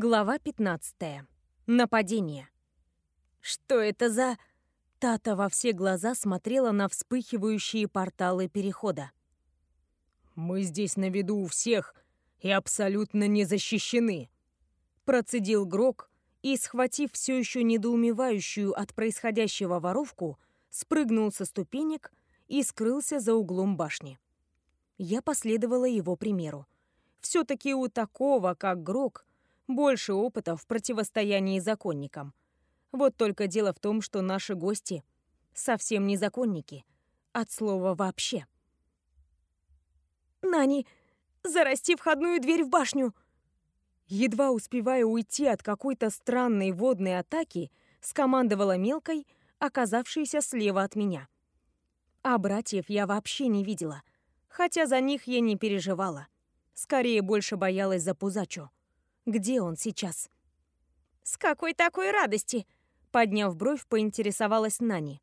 Глава 15. Нападение. Что это за... Тата во все глаза смотрела на вспыхивающие порталы перехода. «Мы здесь на виду у всех и абсолютно не защищены», процедил Грок и, схватив все еще недоумевающую от происходящего воровку, спрыгнул со ступенек и скрылся за углом башни. Я последовала его примеру. Все-таки у такого, как Грок, больше опыта в противостоянии законникам. Вот только дело в том, что наши гости совсем не законники. От слова «вообще». «Нани, зарасти входную дверь в башню!» Едва успевая уйти от какой-то странной водной атаки, скомандовала мелкой, оказавшейся слева от меня. А братьев я вообще не видела, хотя за них я не переживала. Скорее, больше боялась за Пузачу. Где он сейчас? «С какой такой радости?» Подняв бровь, поинтересовалась Нани.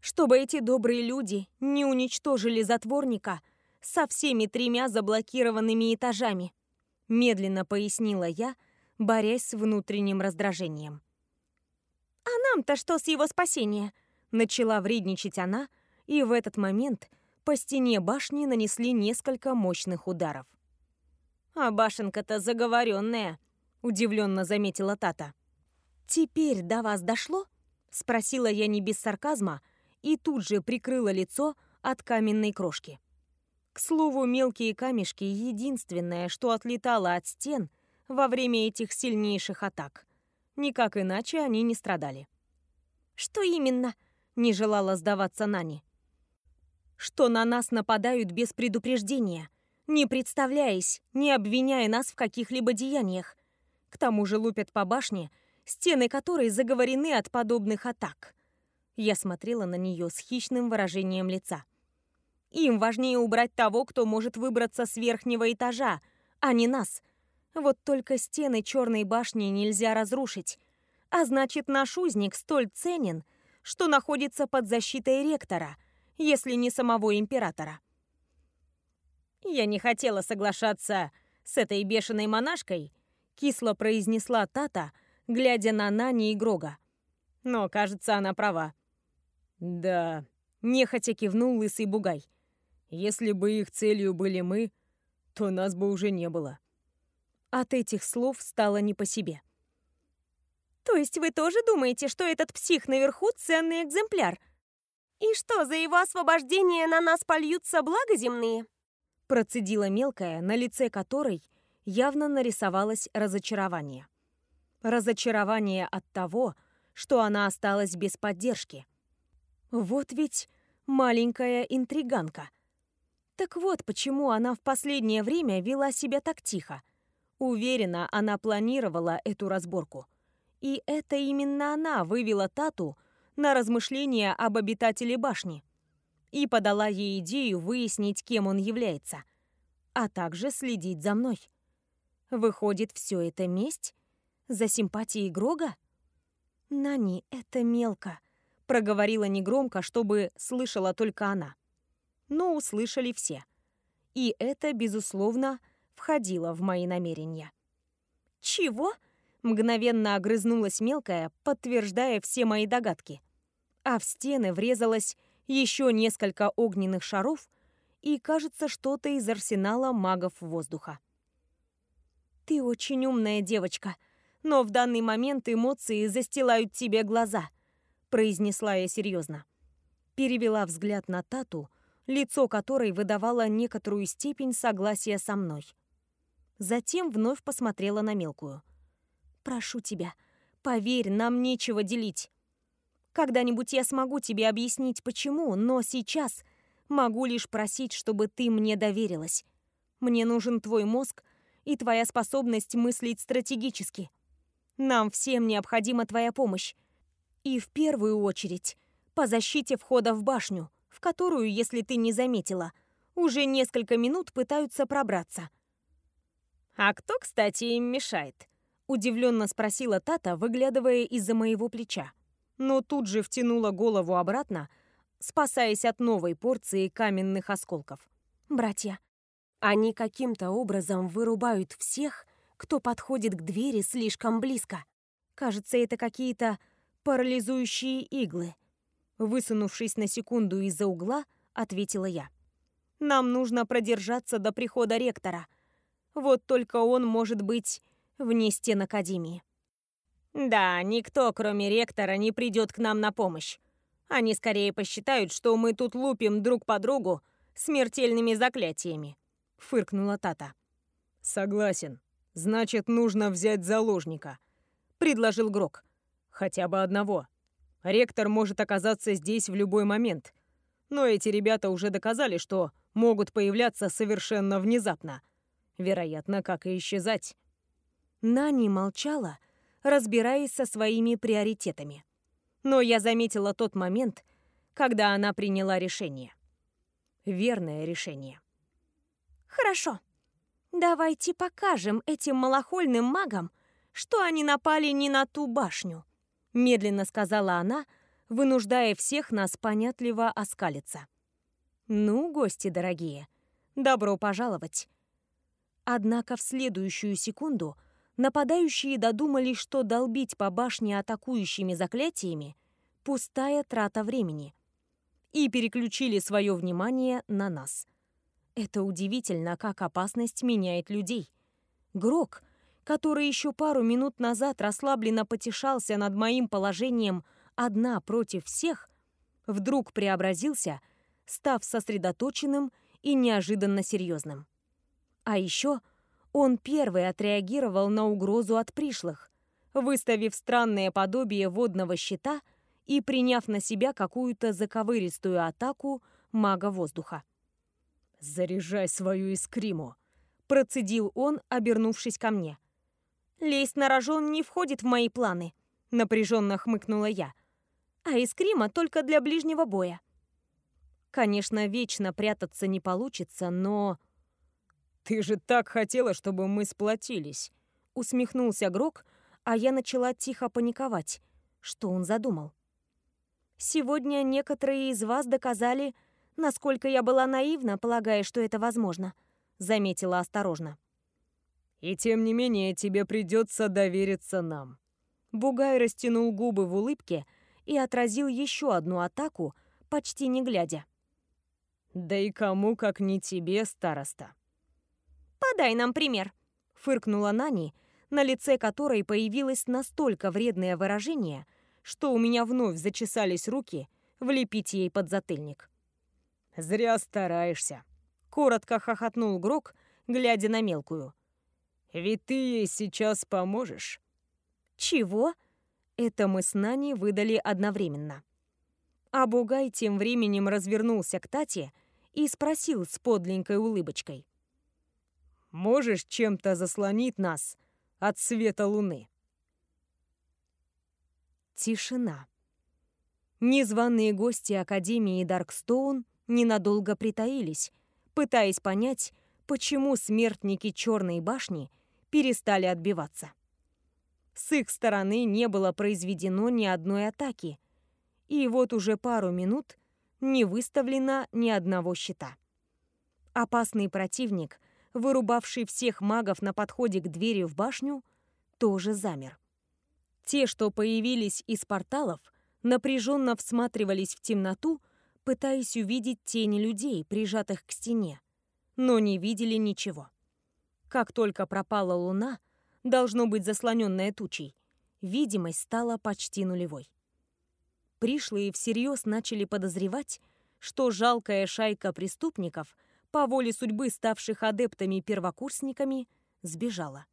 «Чтобы эти добрые люди не уничтожили затворника со всеми тремя заблокированными этажами», медленно пояснила я, борясь с внутренним раздражением. «А нам-то что с его спасения?» Начала вредничать она, и в этот момент по стене башни нанесли несколько мощных ударов. «А башенка-то заговоренная», — удивленно заметила Тата. «Теперь до вас дошло?» — спросила я не без сарказма и тут же прикрыла лицо от каменной крошки. К слову, мелкие камешки — единственное, что отлетало от стен во время этих сильнейших атак. Никак иначе они не страдали. «Что именно?» — не желала сдаваться Нани. «Что на нас нападают без предупреждения, не представляясь, не обвиняя нас в каких-либо деяниях, к тому же лупят по башне, стены которой заговорены от подобных атак. Я смотрела на нее с хищным выражением лица. Им важнее убрать того, кто может выбраться с верхнего этажа, а не нас. Вот только стены черной башни нельзя разрушить. А значит, наш узник столь ценен, что находится под защитой ректора, если не самого императора. Я не хотела соглашаться с этой бешеной монашкой, кисло произнесла Тата, глядя на Нани и Грога. Но, кажется, она права. Да, нехотя кивнул лысый бугай. Если бы их целью были мы, то нас бы уже не было. От этих слов стало не по себе. То есть вы тоже думаете, что этот псих наверху ценный экземпляр? И что, за его освобождение на нас польются земные? Процедила мелкая, на лице которой явно нарисовалось разочарование. Разочарование от того, что она осталась без поддержки. Вот ведь маленькая интриганка. Так вот, почему она в последнее время вела себя так тихо. Уверена, она планировала эту разборку. И это именно она вывела Тату на размышления об обитателе башни и подала ей идею выяснить, кем он является, а также следить за мной. Выходит, все это месть? За симпатией Грога? Нани, это мелко, проговорила негромко, чтобы слышала только она. Но услышали все. И это, безусловно, входило в мои намерения. «Чего?» — мгновенно огрызнулась мелкая, подтверждая все мои догадки. А в стены врезалось еще несколько огненных шаров и, кажется, что-то из арсенала магов воздуха. «Ты очень умная девочка, но в данный момент эмоции застилают тебе глаза», произнесла я серьезно. Перевела взгляд на Тату, лицо которой выдавало некоторую степень согласия со мной. Затем вновь посмотрела на мелкую. «Прошу тебя, поверь, нам нечего делить. Когда-нибудь я смогу тебе объяснить, почему, но сейчас могу лишь просить, чтобы ты мне доверилась. Мне нужен твой мозг и твоя способность мыслить стратегически. Нам всем необходима твоя помощь. И в первую очередь по защите входа в башню, в которую, если ты не заметила, уже несколько минут пытаются пробраться. «А кто, кстати, им мешает?» — удивленно спросила Тата, выглядывая из-за моего плеча. Но тут же втянула голову обратно, спасаясь от новой порции каменных осколков. «Братья, они каким-то образом вырубают всех, кто подходит к двери слишком близко. Кажется, это какие-то парализующие иглы. Высунувшись на секунду из-за угла, ответила я. Нам нужно продержаться до прихода ректора. Вот только он может быть вне стен Академии. Да, никто, кроме ректора, не придет к нам на помощь. Они скорее посчитают, что мы тут лупим друг по другу смертельными заклятиями», — фыркнула Тата. «Согласен. Значит, нужно взять заложника», — предложил Грок. «Хотя бы одного. Ректор может оказаться здесь в любой момент. Но эти ребята уже доказали, что могут появляться совершенно внезапно. Вероятно, как и исчезать». Нани молчала, разбираясь со своими приоритетами. Но я заметила тот момент, когда она приняла решение. Верное решение. «Хорошо. Давайте покажем этим малохольным магам, что они напали не на ту башню», медленно сказала она, вынуждая всех нас понятливо оскалиться. «Ну, гости дорогие, добро пожаловать». Однако в следующую секунду – нападающие додумались, что долбить по башне атакующими заклятиями – пустая трата времени, и переключили свое внимание на нас. Это удивительно, как опасность меняет людей. Грок, который еще пару минут назад расслабленно потешался над моим положением одна против всех, вдруг преобразился, став сосредоточенным и неожиданно серьезным. А еще – он первый отреагировал на угрозу от пришлых, выставив странное подобие водного щита и приняв на себя какую-то заковыристую атаку мага воздуха. «Заряжай свою искриму», — процедил он, обернувшись ко мне. «Лезть на рожон не входит в мои планы», — напряженно хмыкнула я. «А искрима только для ближнего боя». Конечно, вечно прятаться не получится, но... «Ты же так хотела, чтобы мы сплотились!» Усмехнулся Грок, а я начала тихо паниковать. Что он задумал? «Сегодня некоторые из вас доказали, насколько я была наивна, полагая, что это возможно», заметила осторожно. «И тем не менее тебе придется довериться нам». Бугай растянул губы в улыбке и отразил еще одну атаку, почти не глядя. «Да и кому, как не тебе, староста?» «Подай нам пример», — фыркнула Нани, на лице которой появилось настолько вредное выражение, что у меня вновь зачесались руки влепить ей под затыльник. «Зря стараешься», — коротко хохотнул Грок, глядя на мелкую. «Ведь ты ей сейчас поможешь». «Чего?» Это мы с Нани выдали одновременно. А Бугай тем временем развернулся к Тате и спросил с подленькой улыбочкой. Можешь чем-то заслонить нас от света луны?» Тишина. Незваные гости Академии Даркстоун ненадолго притаились, пытаясь понять, почему смертники Черной башни перестали отбиваться. С их стороны не было произведено ни одной атаки, и вот уже пару минут не выставлено ни одного щита. Опасный противник вырубавший всех магов на подходе к двери в башню, тоже замер. Те, что появились из порталов, напряженно всматривались в темноту, пытаясь увидеть тени людей, прижатых к стене, но не видели ничего. Как только пропала луна, должно быть заслоненная тучей, видимость стала почти нулевой. Пришлые всерьез начали подозревать, что жалкая шайка преступников — по воле судьбы ставших адептами-первокурсниками, сбежала.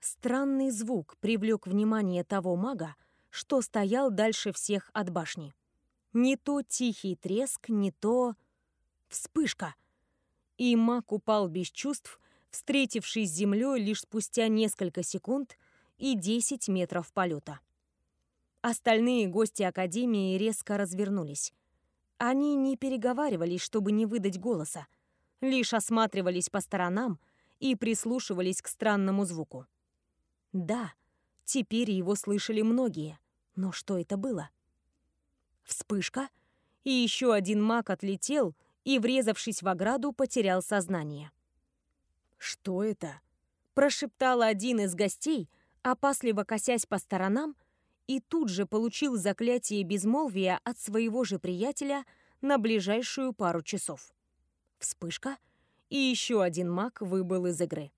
Странный звук привлек внимание того мага, что стоял дальше всех от башни. Не то тихий треск, не то... Вспышка! И маг упал без чувств, встретившись с землей лишь спустя несколько секунд и 10 метров полета. Остальные гости Академии резко развернулись. Они не переговаривались, чтобы не выдать голоса, лишь осматривались по сторонам и прислушивались к странному звуку. Да, теперь его слышали многие, но что это было? Вспышка, и еще один маг отлетел и, врезавшись в ограду, потерял сознание. «Что это?» — Прошептал один из гостей, опасливо косясь по сторонам, и тут же получил заклятие безмолвия от своего же приятеля на ближайшую пару часов. Вспышка, и еще один маг выбыл из игры.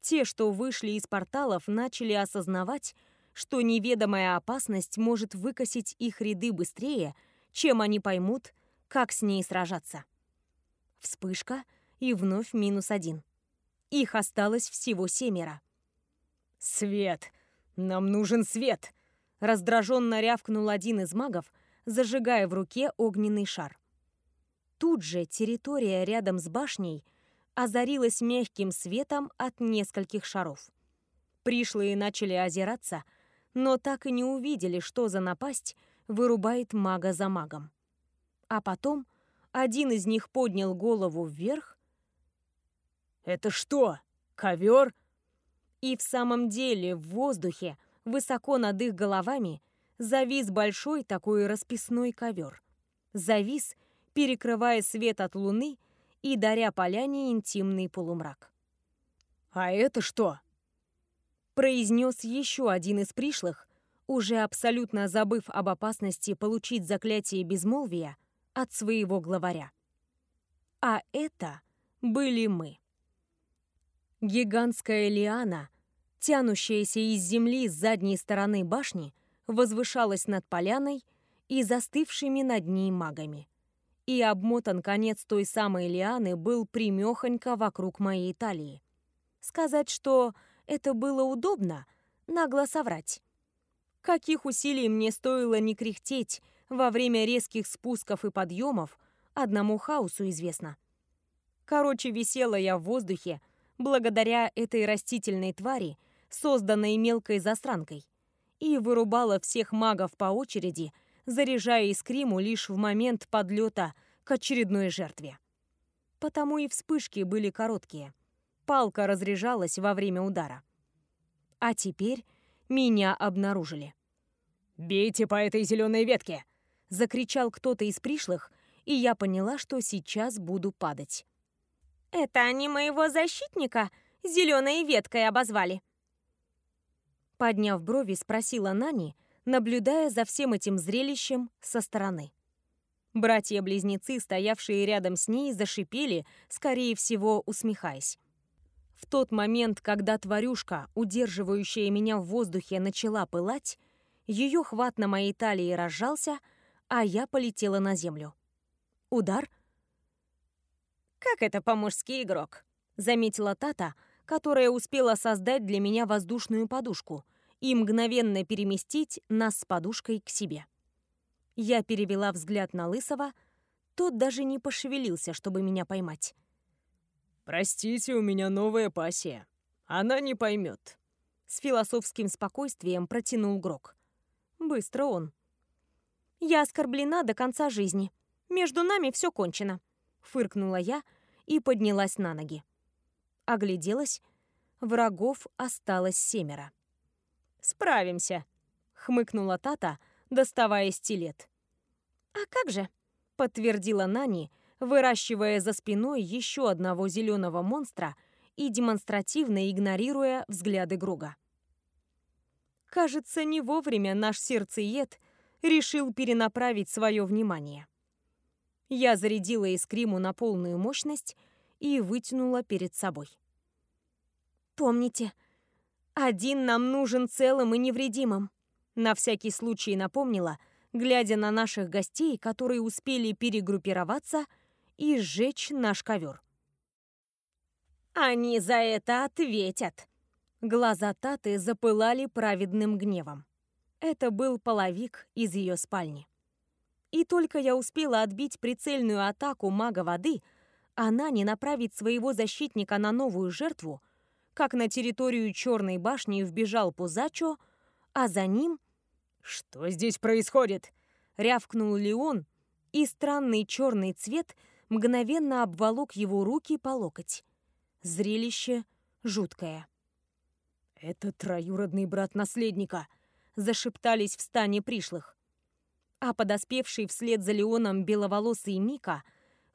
Те, что вышли из порталов, начали осознавать, что неведомая опасность может выкосить их ряды быстрее, чем они поймут, как с ней сражаться. Вспышка и вновь минус один. Их осталось всего семеро. «Свет! Нам нужен свет!» Раздраженно рявкнул один из магов, зажигая в руке огненный шар. Тут же территория рядом с башней озарилась мягким светом от нескольких шаров. Пришлые начали озираться, но так и не увидели, что за напасть вырубает мага за магом. А потом один из них поднял голову вверх. «Это что, ковер?» И в самом деле в воздухе, высоко над их головами, завис большой такой расписной ковер. Завис, перекрывая свет от луны и даря поляне интимный полумрак. «А это что?» Произнес еще один из пришлых, уже абсолютно забыв об опасности получить заклятие безмолвия от своего главаря. А это были мы. Гигантская лиана, тянущаяся из земли с задней стороны башни, возвышалась над поляной и застывшими над ней магами. И обмотан конец той самой лианы был примехонько вокруг моей талии. Сказать, что это было удобно, нагло соврать. Каких усилий мне стоило не кряхтеть во время резких спусков и подъемов, одному хаосу известно. Короче, висела я в воздухе благодаря этой растительной твари, созданной мелкой застранкой и вырубала всех магов по очереди, заряжая искриму лишь в момент подлета к очередной жертве. Потому и вспышки были короткие. Палка разряжалась во время удара. А теперь меня обнаружили. «Бейте по этой зеленой ветке!» — закричал кто-то из пришлых, и я поняла, что сейчас буду падать. «Это они моего защитника зеленой веткой обозвали», Подняв брови, спросила Нани, наблюдая за всем этим зрелищем со стороны. Братья-близнецы, стоявшие рядом с ней, зашипели, скорее всего, усмехаясь. В тот момент, когда тварюшка, удерживающая меня в воздухе, начала пылать, ее хват на моей талии разжался, а я полетела на землю. Удар. «Как это по-мужски, игрок?» — заметила Тата, которая успела создать для меня воздушную подушку и мгновенно переместить нас с подушкой к себе. Я перевела взгляд на Лысого, тот даже не пошевелился, чтобы меня поймать. «Простите, у меня новая пассия. Она не поймет. С философским спокойствием протянул Грок. Быстро он. «Я оскорблена до конца жизни. Между нами все кончено», — фыркнула я и поднялась на ноги огляделась. Врагов осталось семеро. «Справимся», — хмыкнула Тата, доставая стилет. «А как же?» — подтвердила Нани, выращивая за спиной еще одного зеленого монстра и демонстративно игнорируя взгляды Груга. Кажется, не вовремя наш сердцеед решил перенаправить свое внимание. Я зарядила искриму на полную мощность и вытянула перед собой. «Помните, один нам нужен целым и невредимым», на всякий случай напомнила, глядя на наших гостей, которые успели перегруппироваться и сжечь наш ковер. «Они за это ответят!» Глаза Таты запылали праведным гневом. Это был половик из ее спальни. И только я успела отбить прицельную атаку мага воды — она не направит своего защитника на новую жертву, как на территорию Черной башни вбежал Пузачо, а за ним... «Что здесь происходит?» — рявкнул Леон, и странный черный цвет мгновенно обволок его руки по локоть. Зрелище жуткое. «Это троюродный брат наследника», — зашептались в стане пришлых. А подоспевший вслед за Леоном беловолосый Мика —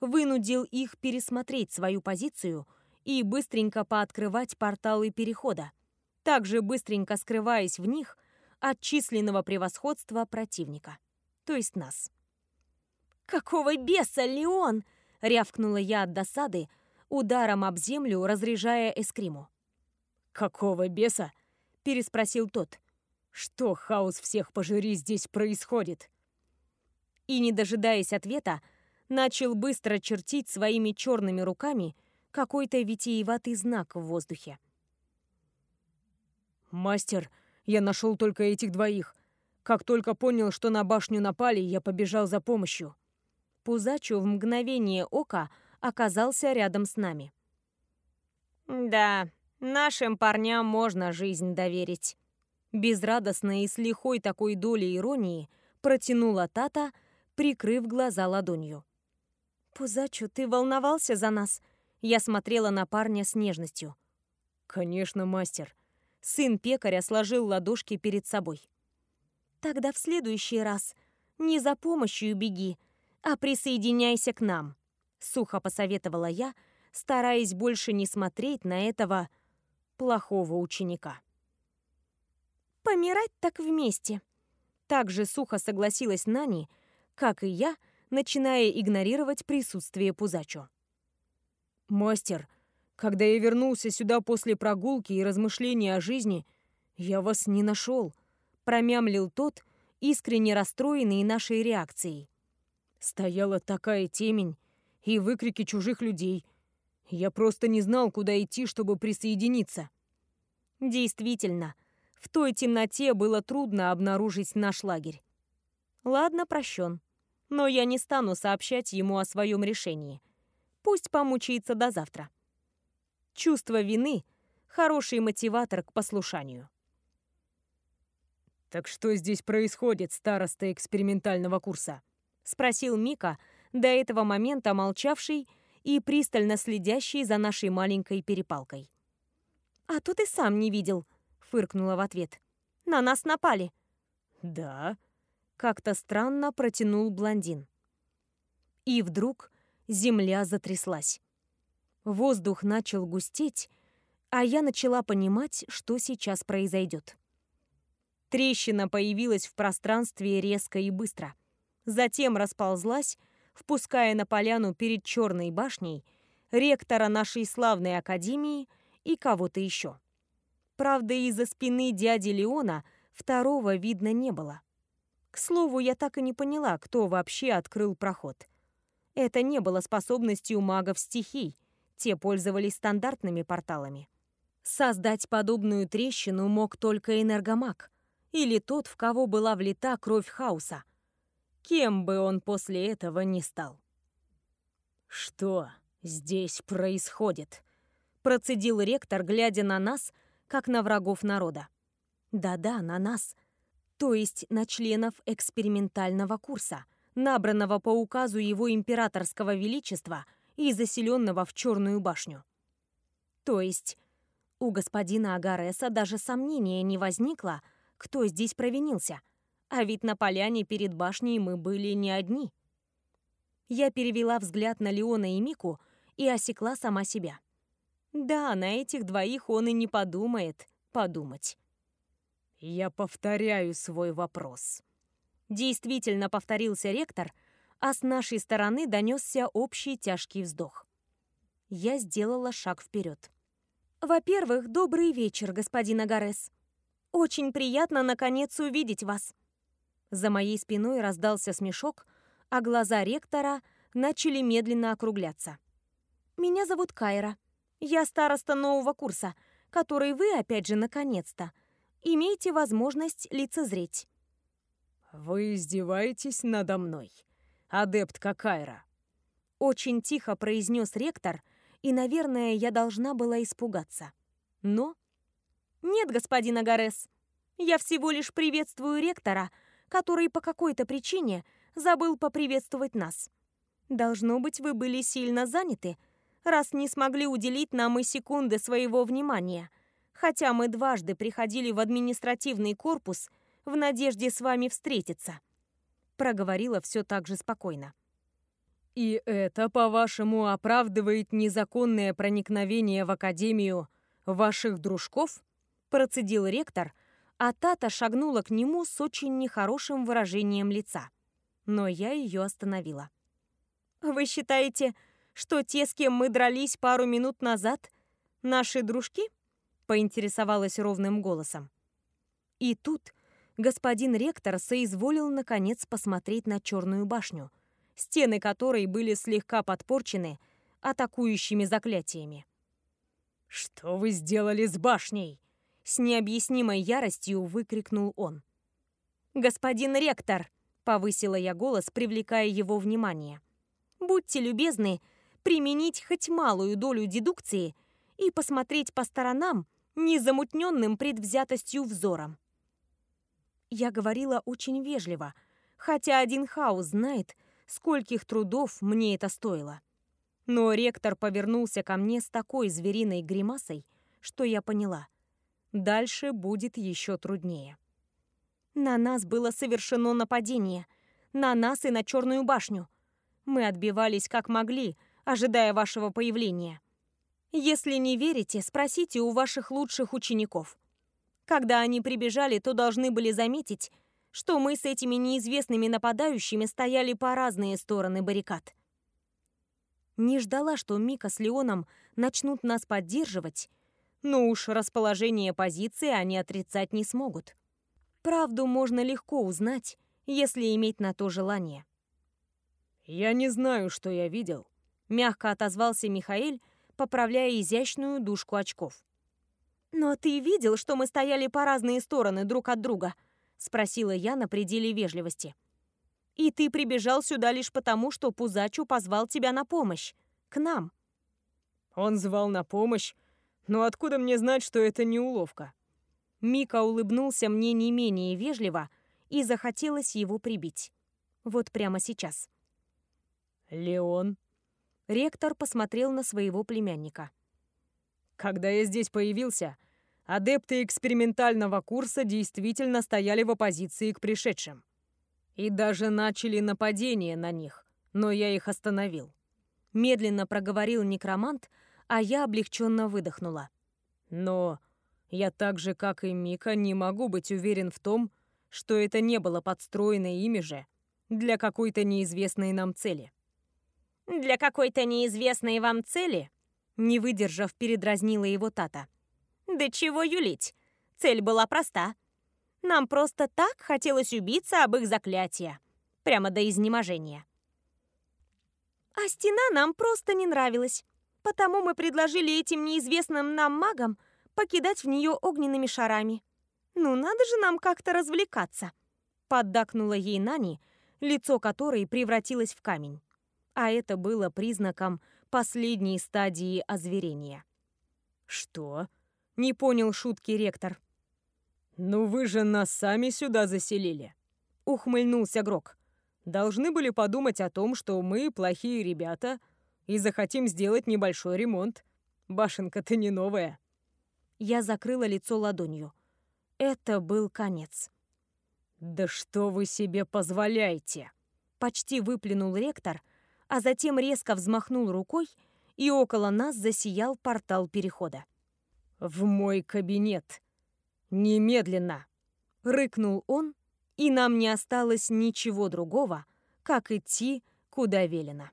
вынудил их пересмотреть свою позицию и быстренько пооткрывать порталы перехода, также быстренько скрываясь в них от численного превосходства противника, то есть нас. «Какого беса, Леон?» — рявкнула я от досады, ударом об землю разряжая эскриму. «Какого беса?» — переспросил тот. «Что, хаос всех пожири, здесь происходит?» И, не дожидаясь ответа, начал быстро чертить своими черными руками какой-то витиеватый знак в воздухе. «Мастер, я нашел только этих двоих. Как только понял, что на башню напали, я побежал за помощью». Пузачу в мгновение ока оказался рядом с нами. «Да, нашим парням можно жизнь доверить». Безрадостно и с лихой такой долей иронии протянула Тата, прикрыв глаза ладонью. «Пузачу, ты волновался за нас?» Я смотрела на парня с нежностью. «Конечно, мастер». Сын пекаря сложил ладошки перед собой. «Тогда в следующий раз не за помощью беги, а присоединяйся к нам», — сухо посоветовала я, стараясь больше не смотреть на этого плохого ученика. «Помирать так вместе», — так же сухо согласилась Нани, как и я, начиная игнорировать присутствие Пузачо. «Мастер, когда я вернулся сюда после прогулки и размышления о жизни, я вас не нашел», — промямлил тот, искренне расстроенный нашей реакцией. Стояла такая темень и выкрики чужих людей. Я просто не знал, куда идти, чтобы присоединиться. Действительно, в той темноте было трудно обнаружить наш лагерь. Ладно, прощен. Но я не стану сообщать ему о своем решении. Пусть помучается до завтра. Чувство вины — хороший мотиватор к послушанию. «Так что здесь происходит, староста экспериментального курса?» — спросил Мика, до этого момента молчавший и пристально следящий за нашей маленькой перепалкой. «А тут и сам не видел», — фыркнула в ответ. «На нас напали». «Да?» — как-то странно протянул блондин. И вдруг земля затряслась. Воздух начал густеть, а я начала понимать, что сейчас произойдет. Трещина появилась в пространстве резко и быстро — затем расползлась, впуская на поляну перед Черной башней ректора нашей славной академии и кого-то еще. Правда, из-за спины дяди Леона второго видно не было. К слову, я так и не поняла, кто вообще открыл проход. Это не было способностью магов стихий, те пользовались стандартными порталами. Создать подобную трещину мог только энергомаг, или тот, в кого была влита кровь хаоса, кем бы он после этого ни стал. «Что здесь происходит?» Процедил ректор, глядя на нас, как на врагов народа. Да-да, на нас. То есть на членов экспериментального курса, набранного по указу его императорского величества и заселенного в Черную башню. То есть у господина Агареса даже сомнения не возникло, кто здесь провинился — а ведь на поляне перед башней мы были не одни. Я перевела взгляд на Леона и Мику и осекла сама себя. Да, на этих двоих он и не подумает подумать. Я повторяю свой вопрос. Действительно повторился ректор, а с нашей стороны донесся общий тяжкий вздох. Я сделала шаг вперед. Во-первых, добрый вечер, господин Агарес. Очень приятно, наконец, увидеть вас. За моей спиной раздался смешок, а глаза ректора начали медленно округляться. «Меня зовут Кайра. Я староста нового курса, который вы, опять же, наконец-то, имеете возможность лицезреть». «Вы издеваетесь надо мной, адептка Кайра?» Очень тихо произнес ректор, и, наверное, я должна была испугаться. Но... «Нет, господин Агарес, я всего лишь приветствую ректора», который по какой-то причине забыл поприветствовать нас. Должно быть, вы были сильно заняты, раз не смогли уделить нам и секунды своего внимания, хотя мы дважды приходили в административный корпус в надежде с вами встретиться. Проговорила все так же спокойно. «И это, по-вашему, оправдывает незаконное проникновение в Академию ваших дружков?» Процедил ректор, а Тата шагнула к нему с очень нехорошим выражением лица. Но я ее остановила. «Вы считаете, что те, с кем мы дрались пару минут назад, наши дружки?» Поинтересовалась ровным голосом. И тут господин ректор соизволил наконец посмотреть на черную башню, стены которой были слегка подпорчены атакующими заклятиями. «Что вы сделали с башней?» С необъяснимой яростью выкрикнул он. «Господин ректор!» — повысила я голос, привлекая его внимание. «Будьте любезны применить хоть малую долю дедукции и посмотреть по сторонам незамутненным предвзятостью взором. Я говорила очень вежливо, хотя один хаос знает, скольких трудов мне это стоило. Но ректор повернулся ко мне с такой звериной гримасой, что я поняла. Дальше будет еще труднее. На нас было совершено нападение. На нас и на Черную башню. Мы отбивались как могли, ожидая вашего появления. Если не верите, спросите у ваших лучших учеников. Когда они прибежали, то должны были заметить, что мы с этими неизвестными нападающими стояли по разные стороны баррикад. Не ждала, что Мика с Леоном начнут нас поддерживать, но уж расположение позиции они отрицать не смогут. Правду можно легко узнать, если иметь на то желание. «Я не знаю, что я видел», — мягко отозвался Михаэль, поправляя изящную дужку очков. «Но ты видел, что мы стояли по разные стороны друг от друга?» — спросила я на пределе вежливости. «И ты прибежал сюда лишь потому, что Пузачу позвал тебя на помощь. К нам». «Он звал на помощь? Но откуда мне знать, что это не уловка?» Мика улыбнулся мне не менее вежливо, и захотелось его прибить. Вот прямо сейчас. «Леон?» Ректор посмотрел на своего племянника. Когда я здесь появился, адепты экспериментального курса действительно стояли в оппозиции к пришедшим. И даже начали нападение на них, но я их остановил. Медленно проговорил некромант, а я облегченно выдохнула. Но я так же, как и Мика, не могу быть уверен в том, что это не было подстроено ими же для какой-то неизвестной нам цели. «Для какой-то неизвестной вам цели?» Не выдержав, передразнила его Тата. «Да чего юлить? Цель была проста. Нам просто так хотелось убиться об их заклятие. Прямо до изнеможения. А стена нам просто не нравилась. Потому мы предложили этим неизвестным нам магам покидать в нее огненными шарами. Ну, надо же нам как-то развлекаться. Поддакнула ей Нани, лицо которой превратилось в камень. А это было признаком последней стадии озверения. «Что?» — не понял шутки ректор. «Ну вы же нас сами сюда заселили», — ухмыльнулся Грок. «Должны были подумать о том, что мы плохие ребята и захотим сделать небольшой ремонт. Башенка-то не новая». Я закрыла лицо ладонью. Это был конец. «Да что вы себе позволяете?» Почти выплюнул ректор, а затем резко взмахнул рукой, и около нас засиял портал перехода. «В мой кабинет! Немедленно!» — рыкнул он, и нам не осталось ничего другого, как идти, куда велено.